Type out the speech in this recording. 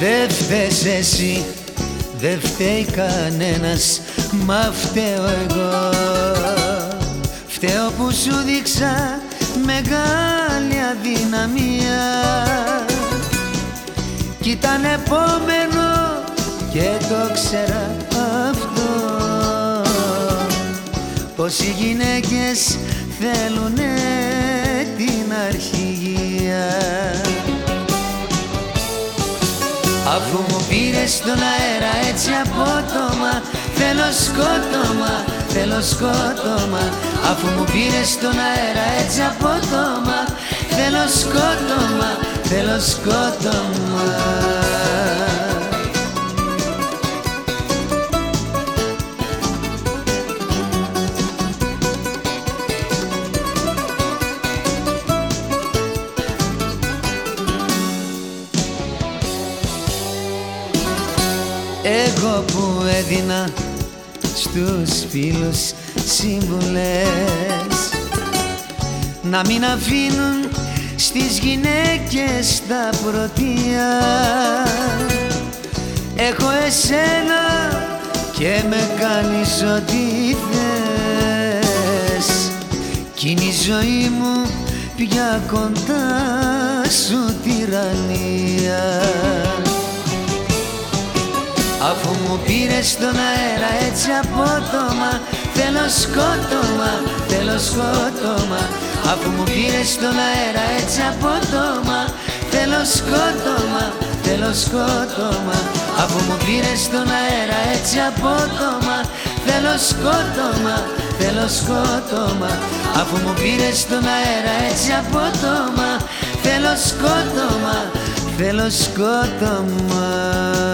Δε φταίς εσύ, δε φταίει κανένας, μα φταίω εγώ. Φταίω που σου δείξα μεγάλη αδυναμία. Κι ήταν επόμενο και το ξέρα αυτό. Πως οι γυναίκες θέλουνε Αφού μου πήρες τον αέρα έτσι απότομα Θέλω σκότωμα, θέλω σκότωμα. Αφού μου πήρες τον αέρα έτσι απότομα Θέλω σκότωμα, θέλω σκότωμα Εγώ που έδινα στους φίλους σύμβουλες να μην αφήνουν στις γυναίκες τα πρωτεία. Έχω εσένα και με κάνεις ό,τι θες. Κι είναι η ζωή μου πια κοντά σου τυραννία Αφού μου πήρες τον αέρα έτσι απότομα Θέλω σκότωμα, θέλω σκότωμα. Αφού μου πήρες τον αέρα έτσι απότομα Θέλω σκότωμα, θέλω σκότωμα. Αφού μου πήρες τον αέρα έτσι απότομα Θέλω σκότωμα, θέλω σκότωμα. Αφού μου πήρες τον αέρα έτσι απότομα Θέλω σκότωμα, θέλω σκότωμα